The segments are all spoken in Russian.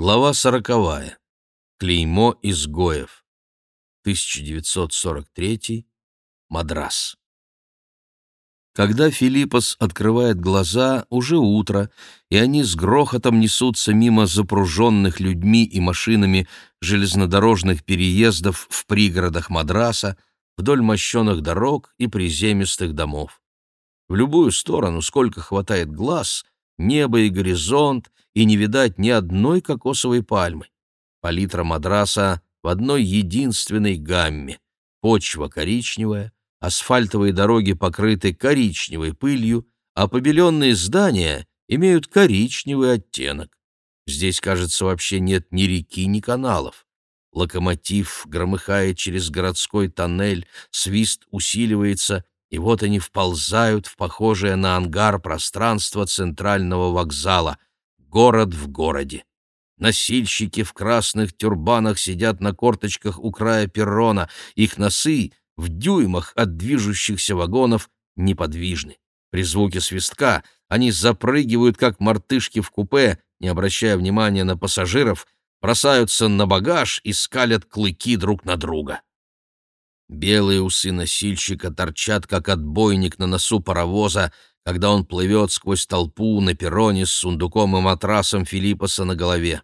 Глава сороковая. Клеймо изгоев. 1943. Мадрас. Когда Филиппос открывает глаза, уже утро, и они с грохотом несутся мимо запруженных людьми и машинами железнодорожных переездов в пригородах Мадраса, вдоль мощенных дорог и приземистых домов. В любую сторону, сколько хватает глаз, небо и горизонт, и не видать ни одной кокосовой пальмы. Палитра мадраса в одной единственной гамме. Почва коричневая, асфальтовые дороги покрыты коричневой пылью, а побеленные здания имеют коричневый оттенок. Здесь, кажется, вообще нет ни реки, ни каналов. Локомотив громыхает через городской тоннель, свист усиливается, и вот они вползают в похожее на ангар пространство центрального вокзала. Город в городе. Носильщики в красных тюрбанах сидят на корточках у края перрона, их носы в дюймах от движущихся вагонов неподвижны. При звуке свистка они запрыгивают, как мартышки в купе, не обращая внимания на пассажиров, бросаются на багаж и скалят клыки друг на друга. Белые усы носильщика торчат, как отбойник на носу паровоза, когда он плывет сквозь толпу на перроне с сундуком и матрасом Филиппоса на голове.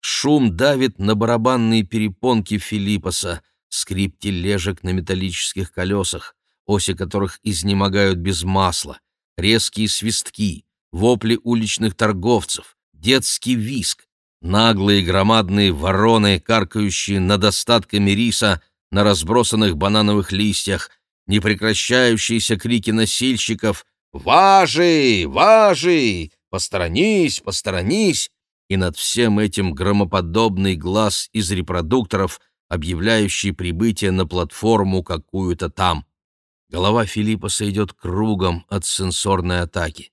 Шум давит на барабанные перепонки Филиппоса, скрип тележек на металлических колесах, оси которых изнемогают без масла, резкие свистки, вопли уличных торговцев, детский виск, наглые громадные вороны, каркающие над остатками риса — на разбросанных банановых листьях, непрекращающиеся крики носильщиков «Важи! Важи! Посторонись! Посторонись!» и над всем этим громоподобный глаз из репродукторов, объявляющий прибытие на платформу какую-то там. Голова Филиппа сойдет кругом от сенсорной атаки.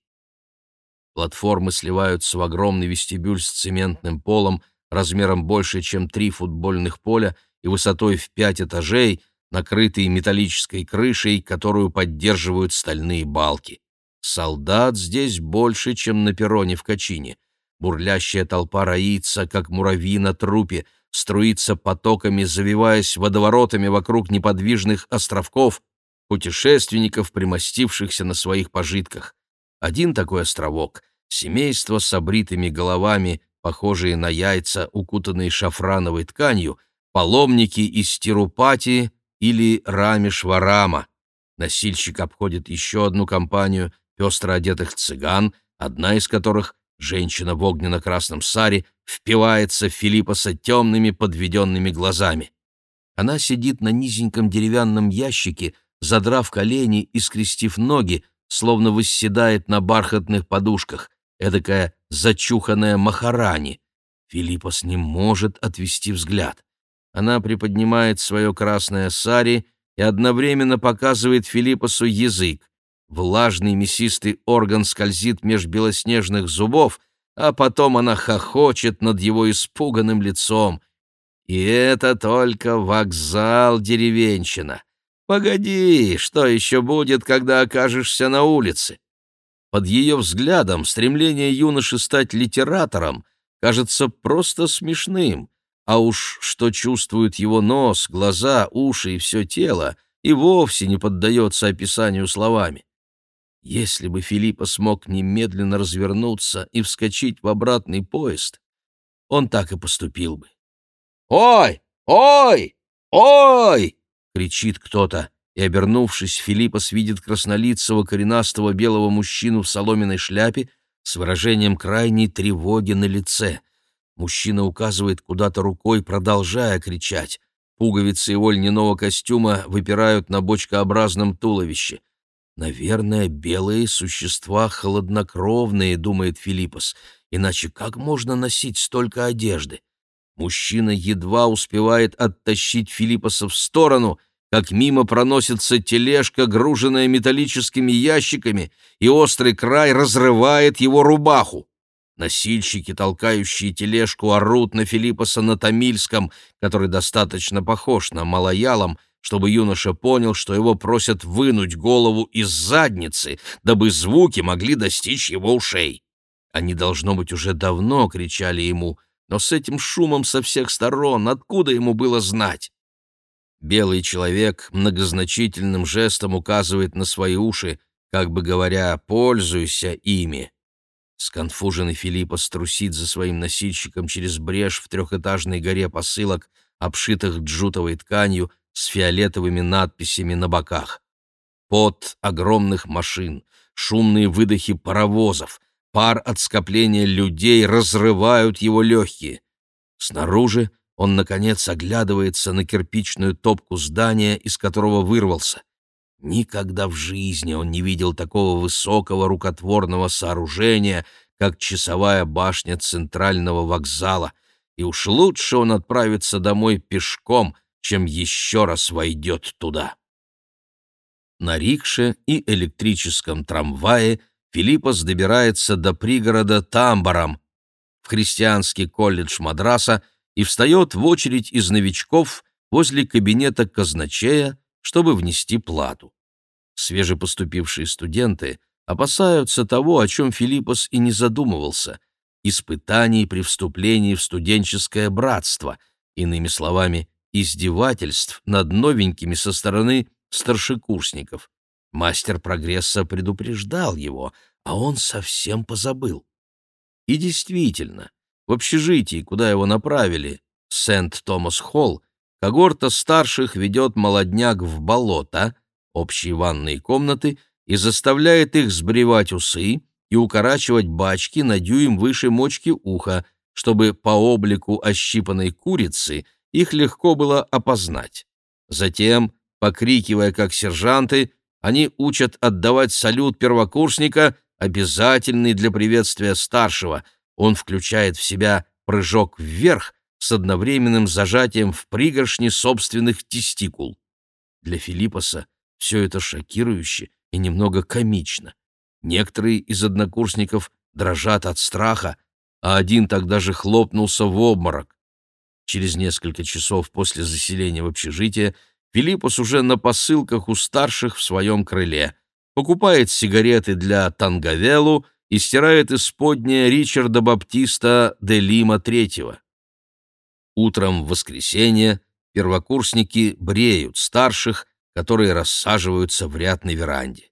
Платформы сливаются в огромный вестибюль с цементным полом размером больше, чем три футбольных поля, и высотой в пять этажей, накрытые металлической крышей, которую поддерживают стальные балки. Солдат здесь больше, чем на перроне в Качине. Бурлящая толпа роится, как муравьи на трупе, струится потоками, завиваясь водоворотами вокруг неподвижных островков, путешественников, примостившихся на своих пожитках. Один такой островок — семейство с обритыми головами, похожие на яйца, укутанные шафрановой тканью — паломники из Тирупати или Рамешварама. Носильщик обходит еще одну компанию пестро одетых цыган, одна из которых, женщина в огненно-красном саре, впивается в Филиппоса темными подведенными глазами. Она сидит на низеньком деревянном ящике, задрав колени и скрестив ноги, словно восседает на бархатных подушках, эдакая зачуханная махарани. Филиппос не может отвести взгляд. Она приподнимает свое красное сари и одновременно показывает Филиппосу язык. Влажный мясистый орган скользит меж белоснежных зубов, а потом она хохочет над его испуганным лицом. И это только вокзал деревенщина. Погоди, что еще будет, когда окажешься на улице? Под ее взглядом стремление юноши стать литератором кажется просто смешным. А уж что чувствует его нос, глаза, уши и все тело, и вовсе не поддается описанию словами. Если бы Филиппа смог немедленно развернуться и вскочить в обратный поезд, он так и поступил бы. «Ой! Ой! Ой!» — кричит кто-то, и, обернувшись, Филиппос видит краснолицего коренастого белого мужчину в соломенной шляпе с выражением крайней тревоги на лице — Мужчина указывает куда-то рукой, продолжая кричать. Пуговицы его льняного костюма выпирают на бочкообразном туловище. «Наверное, белые существа холоднокровные», — думает Филиппос. «Иначе как можно носить столько одежды?» Мужчина едва успевает оттащить Филиппоса в сторону, как мимо проносится тележка, груженная металлическими ящиками, и острый край разрывает его рубаху. Носильщики, толкающие тележку, орут на Филиппоса на тамильском, который достаточно похож на малоялом, чтобы юноша понял, что его просят вынуть голову из задницы, дабы звуки могли достичь его ушей. Они, должно быть, уже давно кричали ему но с этим шумом со всех сторон откуда ему было знать? Белый человек многозначительным жестом указывает на свои уши, как бы говоря, «пользуйся ими». Сконфуженный Филиппа струсит за своим носильщиком через брешь в трехэтажной горе посылок, обшитых джутовой тканью с фиолетовыми надписями на боках. Пот огромных машин, шумные выдохи паровозов, пар от скопления людей разрывают его легкие. Снаружи он, наконец, оглядывается на кирпичную топку здания, из которого вырвался. Никогда в жизни он не видел такого высокого рукотворного сооружения, как часовая башня центрального вокзала, и уж лучше он отправится домой пешком, чем еще раз войдет туда. На рикше и электрическом трамвае Филиппос добирается до пригорода Тамбарам, в христианский колледж Мадраса и встает в очередь из новичков возле кабинета казначея, чтобы внести плату. Свежепоступившие студенты опасаются того, о чем Филиппос и не задумывался — испытаний при вступлении в студенческое братство, иными словами, издевательств над новенькими со стороны старшекурсников. Мастер прогресса предупреждал его, а он совсем позабыл. И действительно, в общежитии, куда его направили, Сент-Томас-Холл, когорта старших ведет молодняк в болото, общие ванные комнаты, и заставляет их сбривать усы и укорачивать бачки на дюйм выше мочки уха, чтобы по облику ощипанной курицы их легко было опознать. Затем, покрикивая как сержанты, они учат отдавать салют первокурсника, обязательный для приветствия старшего, он включает в себя прыжок вверх с одновременным зажатием в пригоршни собственных тестикул. Для Филиппоса все это шокирующе и немного комично. Некоторые из однокурсников дрожат от страха, а один тогда же хлопнулся в обморок. Через несколько часов после заселения в общежитие Филиппос уже на посылках у старших в своем крыле, покупает сигареты для Тангавелу и стирает исподнее Ричарда Баптиста де Лима III. Утром в воскресенье первокурсники бреют старших, которые рассаживаются в ряд на веранде.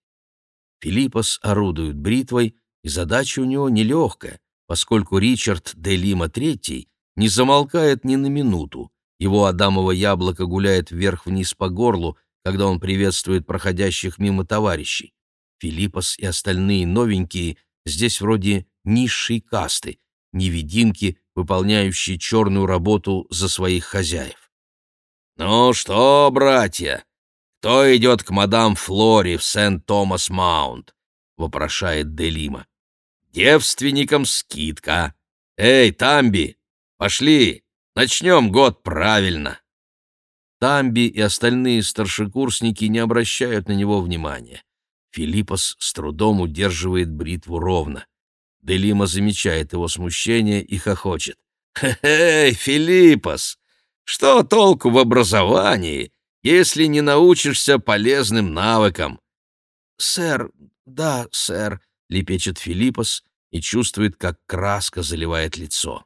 Филиппос орудует бритвой, и задача у него нелегкая, поскольку Ричард де Лима III не замолкает ни на минуту. Его адамово яблоко гуляет вверх-вниз по горлу, когда он приветствует проходящих мимо товарищей. Филиппос и остальные новенькие здесь вроде низшей касты, невидимки, выполняющие черную работу за своих хозяев. «Ну что, братья, кто идет к мадам Флори в Сент-Томас-Маунт?» — вопрошает Делима. «Девственникам скидка. Эй, Тамби, пошли, начнем год правильно». Тамби и остальные старшекурсники не обращают на него внимания. Филиппос с трудом удерживает бритву ровно. Делима замечает его смущение и хохочет. «Хе-хей, Филиппос! Что толку в образовании, если не научишься полезным навыкам?» «Сэр, да, сэр», — лепечет Филиппос и чувствует, как краска заливает лицо.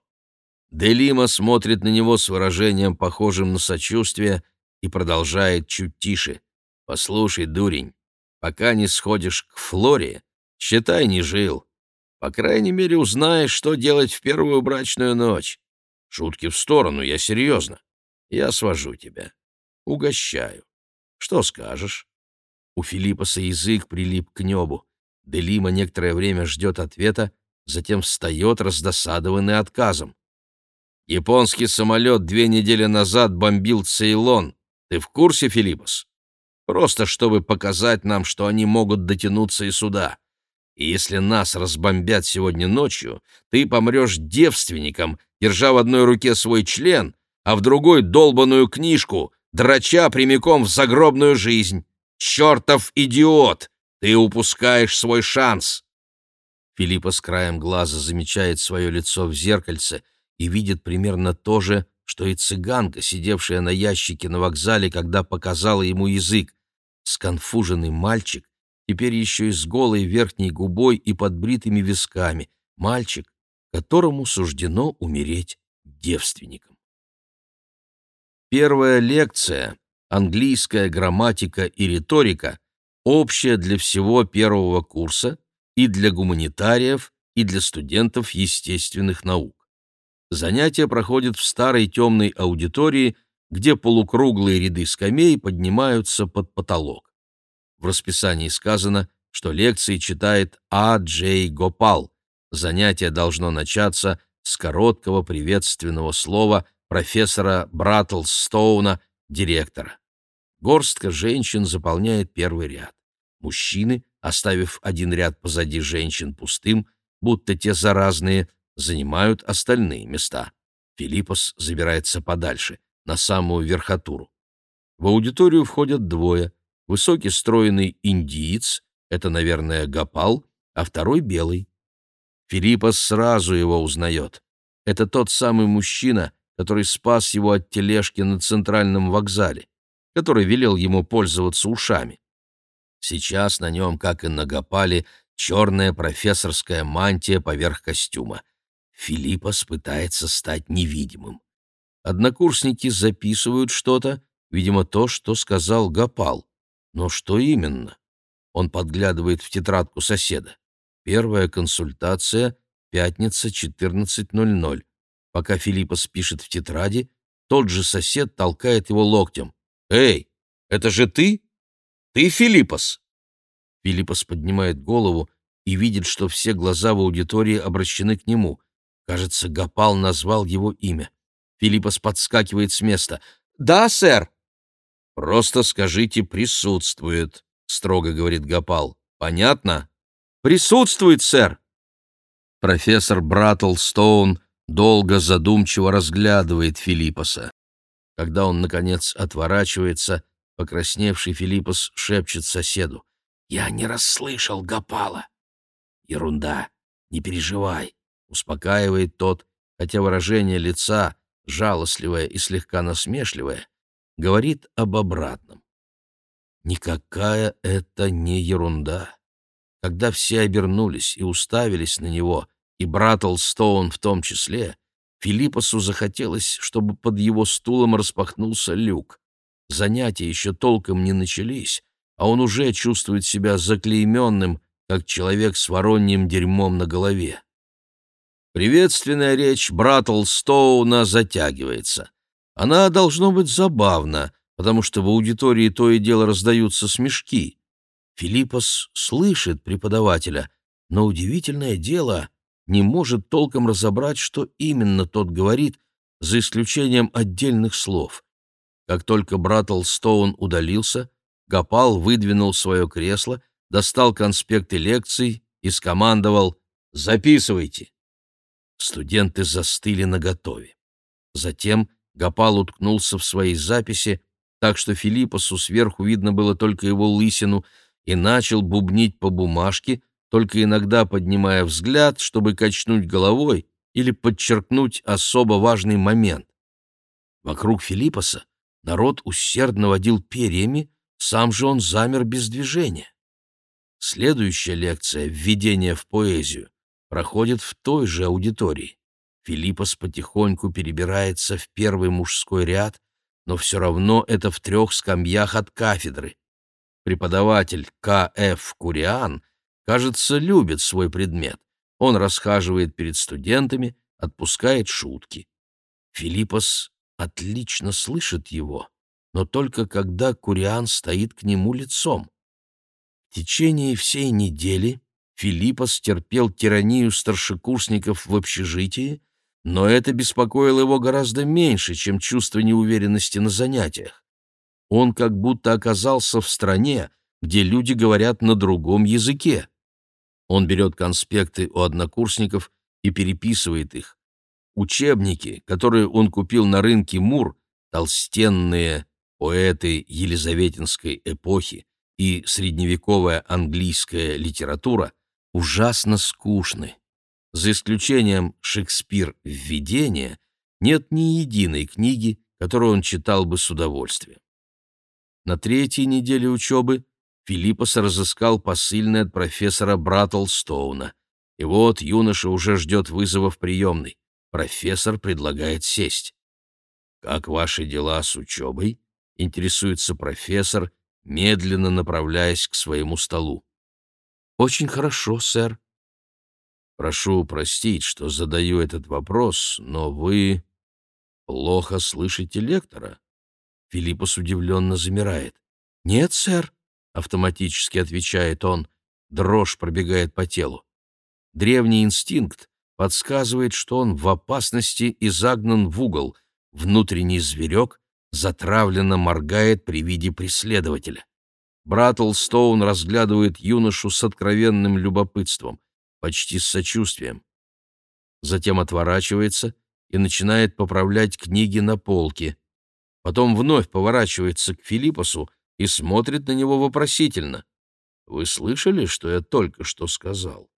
Делима смотрит на него с выражением, похожим на сочувствие, и продолжает чуть тише. «Послушай, дурень, Пока не сходишь к Флоре, считай, не жил. По крайней мере, узнаешь, что делать в первую брачную ночь. Шутки в сторону, я серьезно. Я свожу тебя. Угощаю. Что скажешь?» У Филиппаса язык прилип к небу. Делима некоторое время ждет ответа, затем встает, раздосадованный отказом. «Японский самолет две недели назад бомбил Цейлон. Ты в курсе, Филиппос?» Просто чтобы показать нам, что они могут дотянуться и сюда. И если нас разбомбят сегодня ночью, ты помрешь девственником, держа в одной руке свой член, а в другой — долбаную книжку, драча прямиком в загробную жизнь. Чертов идиот! Ты упускаешь свой шанс!» Филиппа с краем глаза замечает свое лицо в зеркальце и видит примерно то же, что и цыганка, сидевшая на ящике на вокзале, когда показала ему язык. Сконфуженный мальчик, теперь еще и с голой верхней губой и подбритыми висками. Мальчик, которому суждено умереть девственником. Первая лекция «Английская грамматика и риторика» общая для всего первого курса и для гуманитариев, и для студентов естественных наук. Занятия проходят в старой темной аудитории, где полукруглые ряды скамей поднимаются под потолок. В расписании сказано, что лекции читает А. Джей Гопал. Занятие должно начаться с короткого приветственного слова профессора Браттлстоуна, директора. Горстка женщин заполняет первый ряд. Мужчины, оставив один ряд позади женщин пустым, будто те заразные, занимают остальные места. Филиппос забирается подальше, на самую верхотуру. В аудиторию входят двое. Высокий стройный индиец, это, наверное, Гапал, а второй белый. Филиппос сразу его узнает. Это тот самый мужчина, который спас его от тележки на центральном вокзале, который велел ему пользоваться ушами. Сейчас на нем, как и на Гапале, черная профессорская мантия поверх костюма. Филиппос пытается стать невидимым. Однокурсники записывают что-то, видимо, то, что сказал Гапал. Но что именно? Он подглядывает в тетрадку соседа. Первая консультация, пятница, 14.00. Пока Филиппос пишет в тетради, тот же сосед толкает его локтем. «Эй, это же ты? Ты Филиппос?» Филиппос поднимает голову и видит, что все глаза в аудитории обращены к нему. Кажется, Гапал назвал его имя. Филиппос подскакивает с места. «Да, сэр!» «Просто скажите «присутствует», — строго говорит Гапал. «Понятно?» «Присутствует, сэр!» Профессор Браттлстоун долго задумчиво разглядывает Филиппоса. Когда он, наконец, отворачивается, покрасневший Филиппос шепчет соседу. «Я не расслышал Гапала». «Ерунда, не переживай», — успокаивает тот, хотя выражение лица, жалостливое и слегка насмешливое, говорит об обратном. Никакая это не ерунда. Когда все обернулись и уставились на него, и Браттлстоун в том числе, Филиппосу захотелось, чтобы под его стулом распахнулся люк. Занятия еще толком не начались, а он уже чувствует себя заклейменным, как человек с вороньим дерьмом на голове. Приветственная речь Браттлстоуна затягивается. Она должно быть забавна, потому что в аудитории то и дело раздаются смешки. Филиппос слышит преподавателя, но удивительное дело не может толком разобрать, что именно тот говорит, за исключением отдельных слов. Как только Браттлстоун удалился, Гапал выдвинул свое кресло, достал конспекты лекций и скомандовал «Записывайте». Студенты застыли наготове. Затем Гапал уткнулся в свои записи, так что Филиппосу сверху видно было только его лысину, и начал бубнить по бумажке, только иногда поднимая взгляд, чтобы качнуть головой или подчеркнуть особо важный момент. Вокруг Филиппоса народ усердно водил перьями, сам же он замер без движения. Следующая лекция «Введение в поэзию» проходит в той же аудитории. Филиппос потихоньку перебирается в первый мужской ряд, но все равно это в трех скамьях от кафедры. Преподаватель К.Ф. Куриан — кажется, любит свой предмет. Он расхаживает перед студентами, отпускает шутки. Филиппос отлично слышит его, но только когда Куриан стоит к нему лицом. В течение всей недели Филиппос терпел тиранию старшекурсников в общежитии, но это беспокоило его гораздо меньше, чем чувство неуверенности на занятиях. Он как будто оказался в стране, где люди говорят на другом языке. Он берет конспекты у однокурсников и переписывает их. Учебники, которые он купил на рынке Мур, толстенные поэты Елизаветинской эпохи и средневековая английская литература, ужасно скучны. За исключением «Шекспир. Введение» нет ни единой книги, которую он читал бы с удовольствием. На третьей неделе учебы Филиппос разыскал посыльный от профессора Браттлстоуна. И вот юноша уже ждет вызова в приемной. Профессор предлагает сесть. «Как ваши дела с учебой?» — интересуется профессор, медленно направляясь к своему столу. «Очень хорошо, сэр». «Прошу простить, что задаю этот вопрос, но вы плохо слышите лектора?» Филиппос удивленно замирает. «Нет, сэр», — автоматически отвечает он. Дрожь пробегает по телу. Древний инстинкт подсказывает, что он в опасности и загнан в угол. Внутренний зверек затравленно моргает при виде преследователя. Браттлстоун разглядывает юношу с откровенным любопытством, почти с сочувствием. Затем отворачивается и начинает поправлять книги на полке. Потом вновь поворачивается к Филиппосу и смотрит на него вопросительно. «Вы слышали, что я только что сказал?»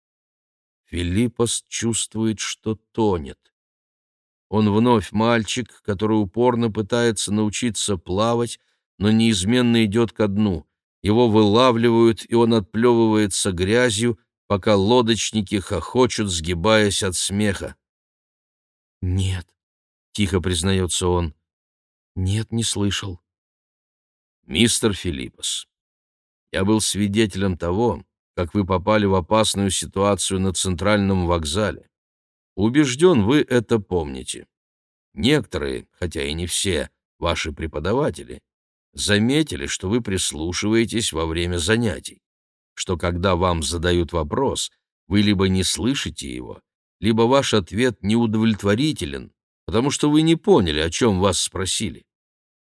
Филиппос чувствует, что тонет. Он вновь мальчик, который упорно пытается научиться плавать, но неизменно идет ко дну. Его вылавливают, и он отплевывается грязью, пока лодочники хохочут, сгибаясь от смеха. «Нет», — тихо признается он, — «нет, не слышал». «Мистер Филиппос, я был свидетелем того, как вы попали в опасную ситуацию на центральном вокзале. Убежден, вы это помните. Некоторые, хотя и не все, ваши преподаватели, заметили, что вы прислушиваетесь во время занятий, что когда вам задают вопрос, вы либо не слышите его, либо ваш ответ неудовлетворителен, потому что вы не поняли, о чем вас спросили.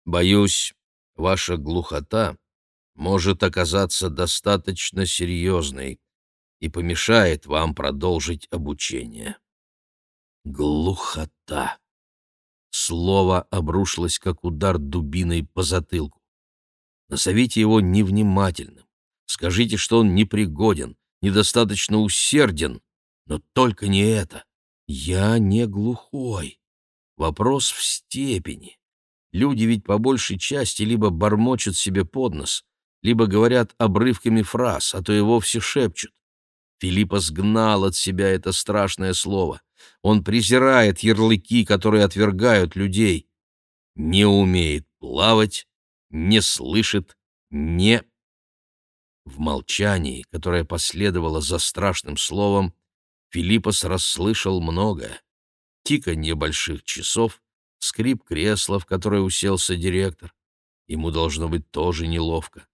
Боюсь, ваша глухота может оказаться достаточно серьезной и помешает вам продолжить обучение. Глухота. Слово обрушилось, как удар дубиной по затылку. Назовите его невнимательным. Скажите, что он непригоден, недостаточно усерден, но только не это. Я не глухой. Вопрос в степени. Люди ведь по большей части либо бормочут себе под нос, либо говорят обрывками фраз, а то и вовсе шепчут. Филиппа сгнал от себя это страшное слово. Он презирает ярлыки, которые отвергают людей. Не умеет плавать, не слышит, не... В молчании, которое последовало за страшным словом, Филиппос расслышал многое. Тиканье больших часов, скрип кресла, в которое уселся директор. Ему должно быть тоже неловко.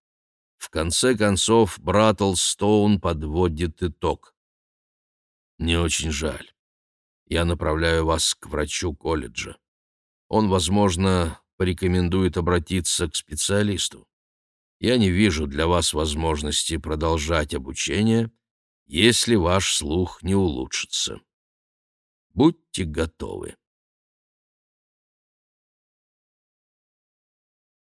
В конце концов, Браттлстоун подводит итог. «Не очень жаль. Я направляю вас к врачу колледжа. Он, возможно, порекомендует обратиться к специалисту. Я не вижу для вас возможности продолжать обучение, если ваш слух не улучшится. Будьте готовы.